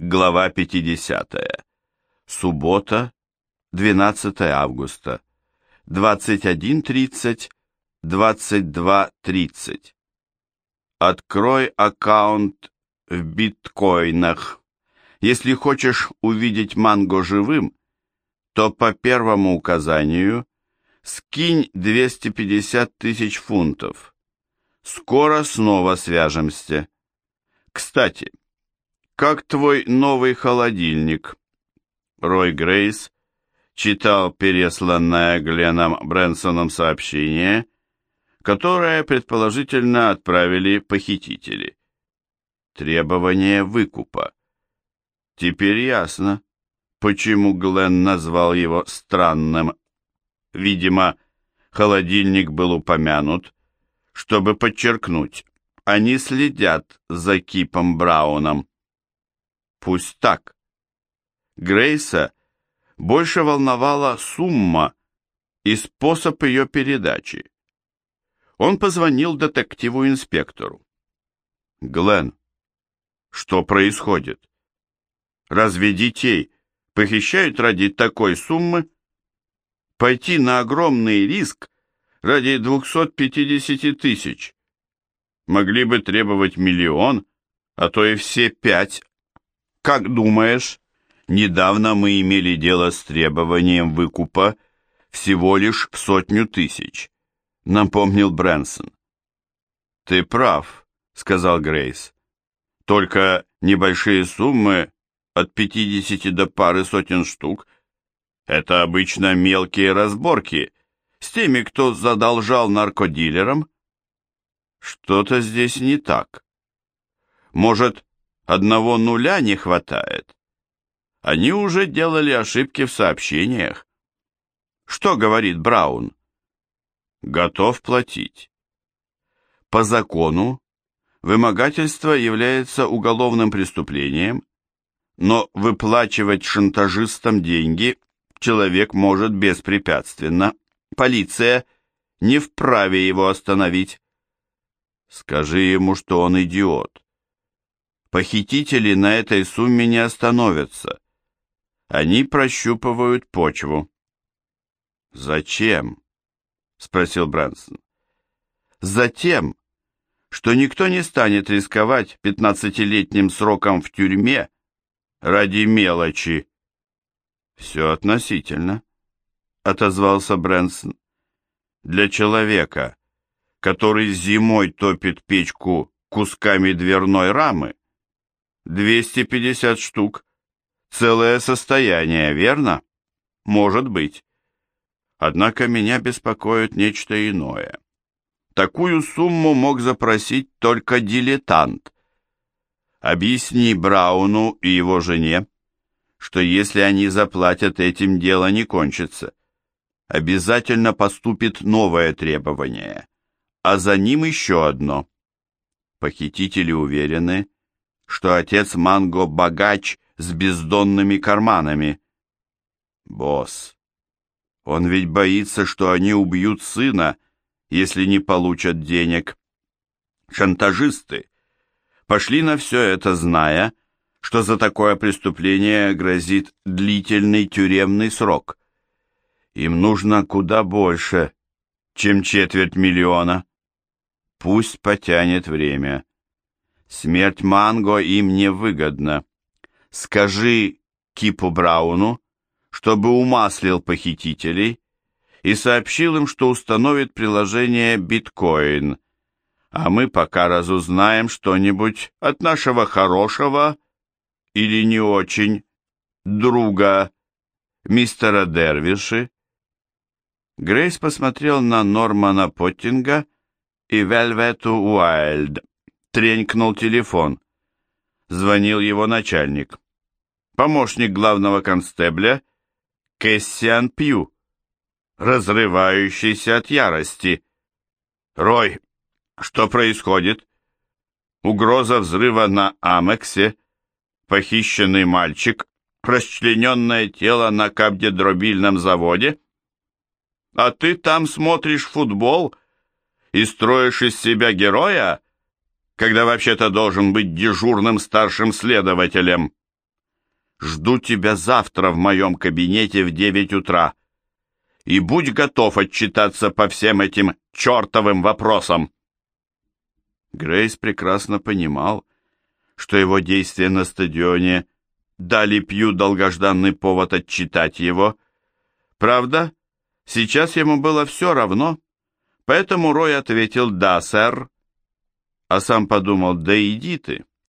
Глава 50. Суббота, 12 августа. 21.30, 22.30. Открой аккаунт в биткоинах. Если хочешь увидеть Манго живым, то по первому указанию скинь 250 тысяч фунтов. Скоро снова свяжемся. Кстати, как твой новый холодильник? Рой Грейс читал пересланное Гленном Брэнсоном сообщение, которое предположительно отправили похитители. Требование выкупа. Теперь ясно, почему Глен назвал его странным. Видимо, холодильник был упомянут, чтобы подчеркнуть, они следят за Кипом Брауном. Пусть так. Грейса больше волновала сумма и способ ее передачи. Он позвонил детективу-инспектору. «Глен, что происходит? Разве детей похищают ради такой суммы? Пойти на огромный риск ради 250 тысяч? Могли бы требовать миллион, а то и все пять как думаешь, недавно мы имели дело с требованием выкупа всего лишь в сотню тысяч, напомнил Брэнсон. Ты прав, сказал Грейс. Только небольшие суммы от 50 до пары сотен штук это обычно мелкие разборки с теми, кто задолжал наркодилерам. Что-то здесь не так. Может, Одного нуля не хватает. Они уже делали ошибки в сообщениях. Что говорит Браун? Готов платить. По закону вымогательство является уголовным преступлением, но выплачивать шантажистам деньги человек может беспрепятственно. Полиция не вправе его остановить. Скажи ему, что он идиот. Похитители на этой сумме не остановятся. Они прощупывают почву. «Зачем?» — спросил Брэнсон. «Затем, что никто не станет рисковать пятнадцатилетним сроком в тюрьме ради мелочи». «Все относительно», — отозвался Брэнсон. «Для человека, который зимой топит печку кусками дверной рамы, 250 штук. Целое состояние, верно? Может быть. Однако меня беспокоит нечто иное. Такую сумму мог запросить только дилетант. Объясни Брауну и его жене, что если они заплатят, этим дело не кончится. Обязательно поступит новое требование, а за ним еще одно. Похитители уверены, что отец Манго богач с бездонными карманами. Босс, он ведь боится, что они убьют сына, если не получат денег. Шантажисты пошли на все это, зная, что за такое преступление грозит длительный тюремный срок. Им нужно куда больше, чем четверть миллиона. Пусть потянет время. Смерть Манго им не выгодна. Скажи Кипу Брауну, чтобы умаслил похитителей и сообщил им, что установит приложение биткоин, а мы пока разузнаем что-нибудь от нашего хорошего или не очень друга мистера Дервиши. Грейс посмотрел на Нормана Поттинга и Вельвету Уайльд. Тренькнул телефон. Звонил его начальник. Помощник главного констебля Кэссиан Пью, разрывающийся от ярости. «Рой, что происходит?» Угроза взрыва на Амексе, похищенный мальчик, расчлененное тело на кабдедробильном заводе. А ты там смотришь футбол и строишь из себя героя? Когда вообще-то должен быть дежурным старшим следователем. Жду тебя завтра в моем кабинете в девять утра. И будь готов отчитаться по всем этим чертовым вопросам. Грейс прекрасно понимал, что его действия на стадионе дали Пью долгожданный повод отчитать его. Правда, сейчас ему было все равно, поэтому Рой ответил «Да, сэр», а сам подумал «Да иди ты».